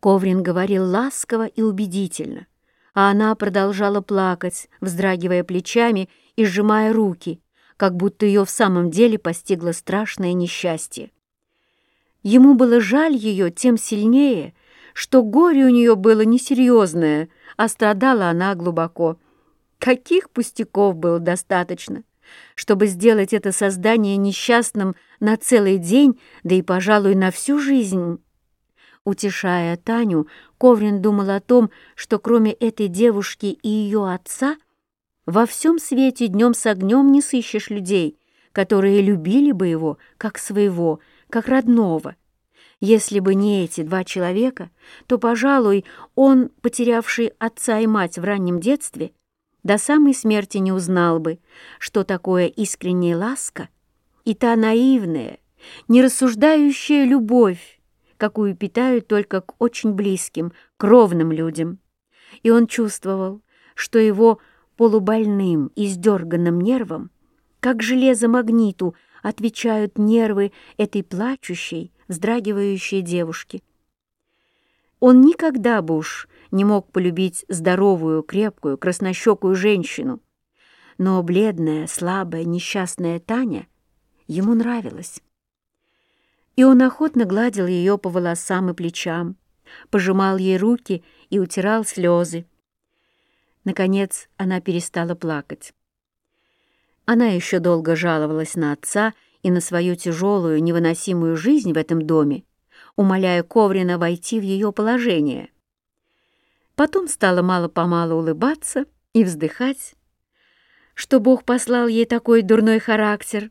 Коврин говорил ласково и убедительно, а она продолжала плакать, вздрагивая плечами и сжимая руки, как будто ее в самом деле постигло страшное несчастье. Ему было жаль ее тем сильнее, что горе у нее было несерьезное, а страдала она глубоко. Каких пустяков было достаточно, чтобы сделать это создание несчастным на целый день, да и, пожалуй, на всю жизнь? Утешая Таню, Коврин думал о том, что кроме этой девушки и ее отца, во всем свете днем с огнем не сыщешь людей, которые любили бы его как своего, как родного. Если бы не эти два человека, то, пожалуй, он, потерявший отца и мать в раннем детстве, до самой смерти не узнал бы, что такое искренняя ласка и та наивная, нерассуждающая любовь, какую питают только к очень близким, кровным людям. И он чувствовал, что его полубольным, издерганным нервам, как железо магниту, отвечают нервы этой плачущей, вздрагивающей девушки. Он никогда бы уж не мог полюбить здоровую, крепкую, краснощекую женщину, но бледная, слабая, несчастная Таня ему нравилась. И он охотно гладил ее по волосам и плечам, пожимал ей руки и утирал слезы. Наконец она перестала плакать. Она еще долго жаловалась на отца и на свою тяжелую, невыносимую жизнь в этом доме, умоляя Коврина войти в ее положение. Потом стала мало-помалу улыбаться и вздыхать, что Бог послал ей такой дурной характер.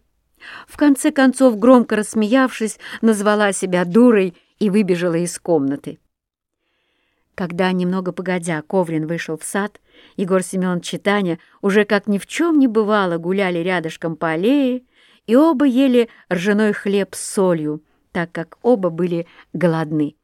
В конце концов, громко рассмеявшись, назвала себя дурой и выбежала из комнаты. Когда, немного погодя, Коврин вышел в сад, Егор Семенович и Таня уже как ни в чем не бывало гуляли рядышком по аллее, и оба ели ржаной хлеб с солью, так как оба были голодны.